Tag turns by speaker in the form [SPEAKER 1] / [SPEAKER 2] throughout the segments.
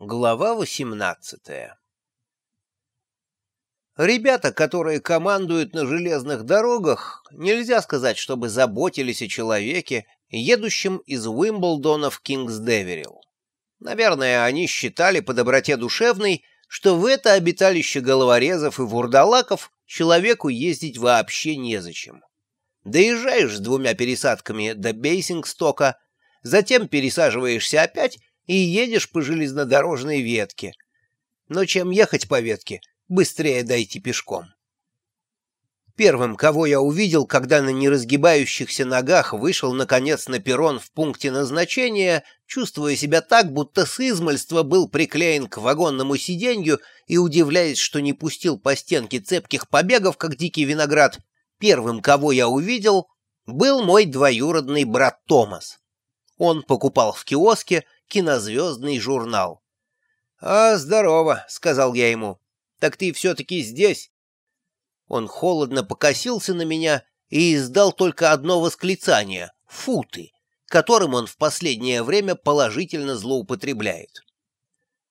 [SPEAKER 1] Глава 18 Ребята, которые командуют на железных дорогах, нельзя сказать, чтобы заботились о человеке, едущем из Уимблдона в Кингсдеверилл. Наверное, они считали по доброте душевной, что в это обиталище головорезов и вурдалаков человеку ездить вообще незачем. Доезжаешь с двумя пересадками до Бейсингстока, затем пересаживаешься опять и едешь по железнодорожной ветке. Но чем ехать по ветке, быстрее дойти пешком. Первым, кого я увидел, когда на неразгибающихся ногах вышел, наконец, на перрон в пункте назначения, чувствуя себя так, будто с измальства был приклеен к вагонному сиденью и удивляясь, что не пустил по стенке цепких побегов, как дикий виноград, первым, кого я увидел, был мой двоюродный брат Томас. Он покупал в киоске кинозвездный журнал. «А, здорово», — сказал я ему. «Так ты все-таки здесь?» Он холодно покосился на меня и издал только одно восклицание — «футы», которым он в последнее время положительно злоупотребляет.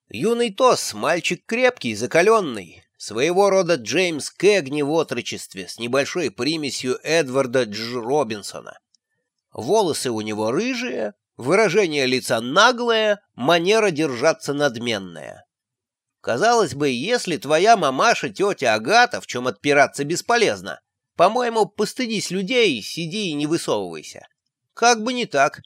[SPEAKER 1] Юный Тос — мальчик крепкий, закаленный, своего рода Джеймс Кэгни в отрочестве с небольшой примесью Эдварда Дж. Робинсона. Волосы у него рыжие, Выражение лица наглое, манера держаться надменная. Казалось бы, если твоя мамаша тетя Агата, в чем отпираться бесполезно, по-моему, постыдись людей, сиди и не высовывайся. Как бы не так.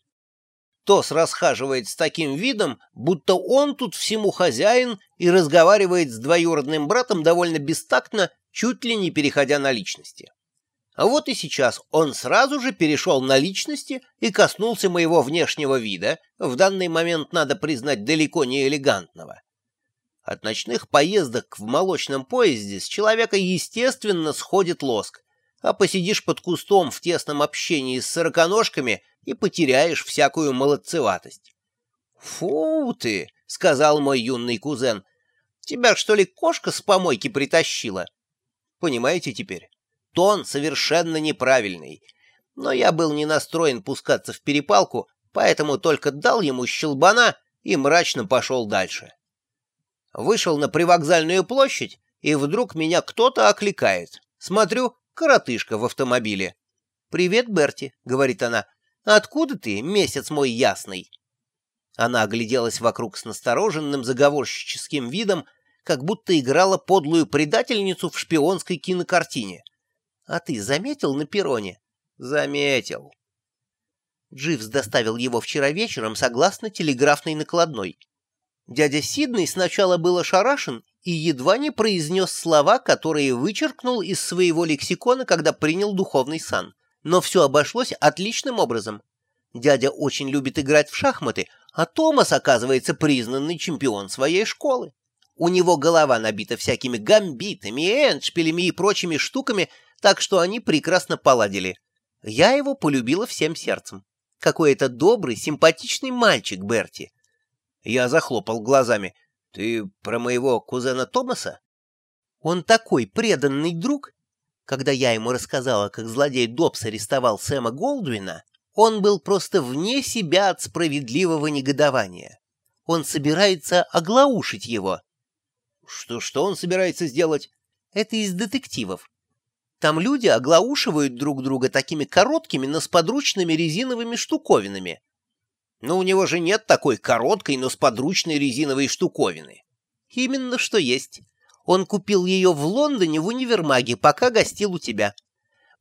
[SPEAKER 1] Тос расхаживает с таким видом, будто он тут всему хозяин и разговаривает с двоюродным братом довольно бестактно, чуть ли не переходя на личности. А вот и сейчас он сразу же перешел на личности и коснулся моего внешнего вида, в данный момент, надо признать, далеко не элегантного. От ночных поездок в молочном поезде с человека, естественно, сходит лоск, а посидишь под кустом в тесном общении с сороконожками и потеряешь всякую молодцеватость. «Фу ты!» — сказал мой юный кузен. «Тебя, что ли, кошка с помойки притащила?» Понимаете теперь? Тон совершенно неправильный. Но я был не настроен пускаться в перепалку, поэтому только дал ему щелбана и мрачно пошел дальше. Вышел на привокзальную площадь, и вдруг меня кто-то окликает. Смотрю, коротышка в автомобиле. «Привет, Берти», — говорит она. «Откуда ты, месяц мой ясный?» Она огляделась вокруг с настороженным заговорщическим видом, как будто играла подлую предательницу в шпионской кинокартине. А ты заметил на перроне? Заметил. Дживс доставил его вчера вечером согласно телеграфной накладной. Дядя Сиднey сначала был ошарашен и едва не произнес слова, которые вычеркнул из своего лексикона, когда принял духовный сан. Но все обошлось отличным образом. Дядя очень любит играть в шахматы, а Томас, оказывается, признанный чемпион своей школы. У него голова набита всякими гамбитами, эндшпилями и прочими штуками, так что они прекрасно поладили. Я его полюбила всем сердцем. Какой это добрый, симпатичный мальчик, Берти. Я захлопал глазами. Ты про моего кузена Томаса? Он такой преданный друг. Когда я ему рассказала, как злодей Добс арестовал Сэма Голдвина, он был просто вне себя от справедливого негодования. Он собирается оглаушить его. Что, что он собирается сделать? Это из детективов. Там люди оглаушивают друг друга такими короткими, но с подручными резиновыми штуковинами. Но у него же нет такой короткой, но с подручной резиновой штуковины. Именно что есть. Он купил ее в Лондоне в универмаге, пока гостил у тебя.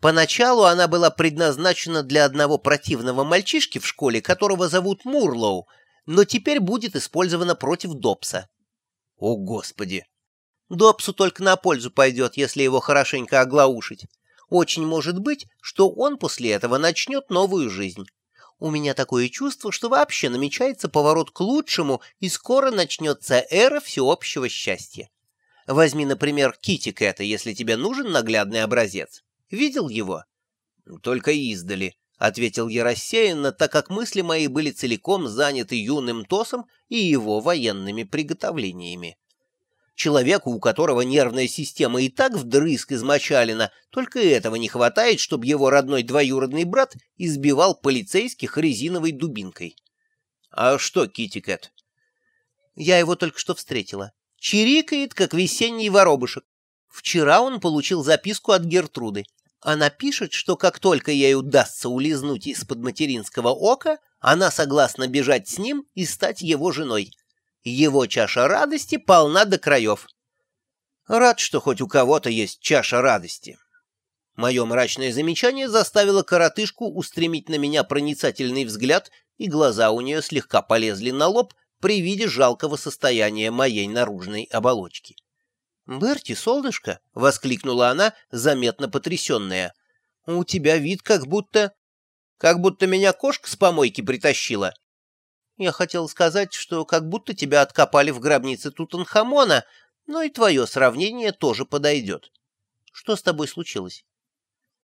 [SPEAKER 1] Поначалу она была предназначена для одного противного мальчишки в школе, которого зовут Мурлоу, но теперь будет использована против Добса. О, Господи! Добсу только на пользу пойдет, если его хорошенько оглаушить. Очень может быть, что он после этого начнет новую жизнь. У меня такое чувство, что вообще намечается поворот к лучшему, и скоро начнется эра всеобщего счастья. Возьми, например, Кити Кэта, если тебе нужен наглядный образец. Видел его? Только издали, — ответил я рассеянно, так как мысли мои были целиком заняты юным Тосом и его военными приготовлениями. Человеку, у которого нервная система и так вдрызг измочалена, только этого не хватает, чтобы его родной двоюродный брат избивал полицейских резиновой дубинкой. А что, Китикет? Я его только что встретила. Чирикает, как весенний воробышек. Вчера он получил записку от Гертруды. Она пишет, что как только ей удастся улизнуть из-под материнского ока, она согласна бежать с ним и стать его женой. Его чаша радости полна до краев. Рад, что хоть у кого-то есть чаша радости. Мое мрачное замечание заставило коротышку устремить на меня проницательный взгляд, и глаза у нее слегка полезли на лоб при виде жалкого состояния моей наружной оболочки. «Берти, солнышко!» — воскликнула она, заметно потрясенная. «У тебя вид как будто... как будто меня кошка с помойки притащила». «Я хотел сказать, что как будто тебя откопали в гробнице Тутанхамона, но и твое сравнение тоже подойдет. Что с тобой случилось?»